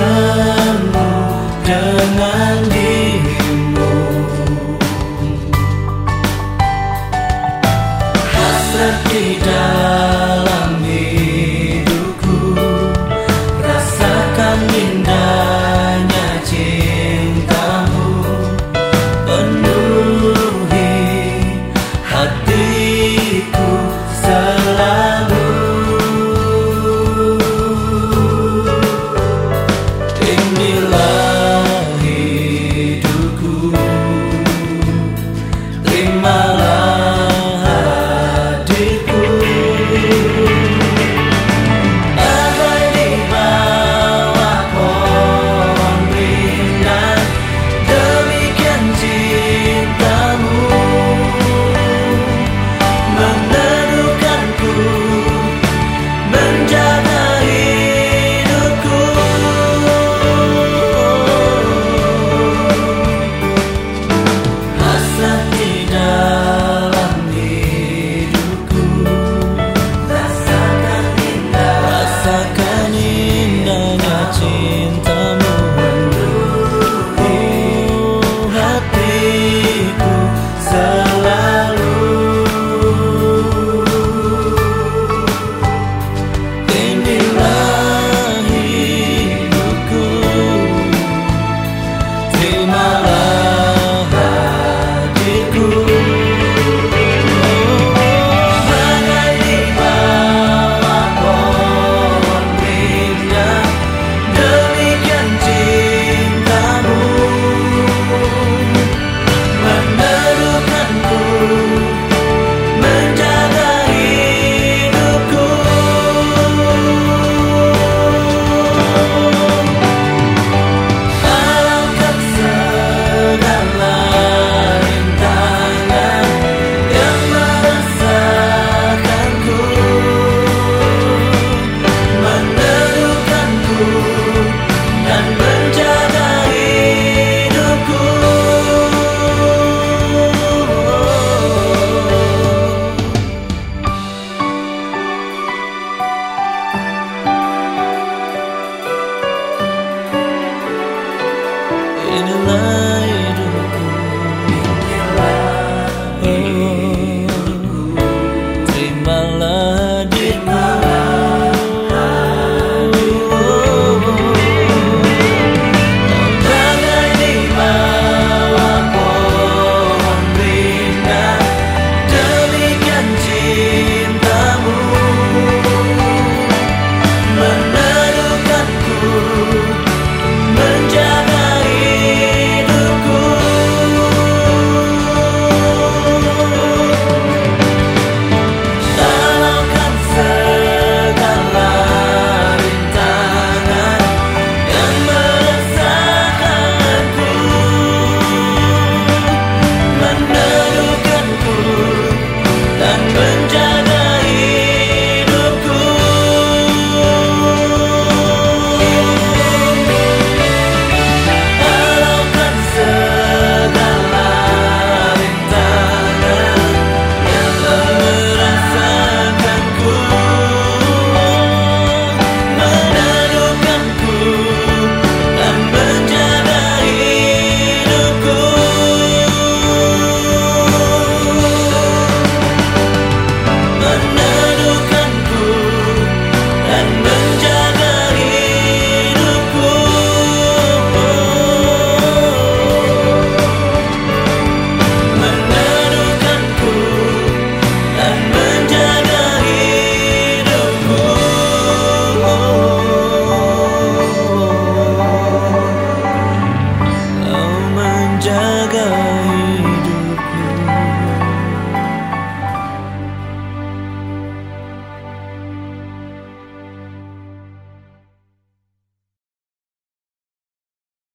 更不可能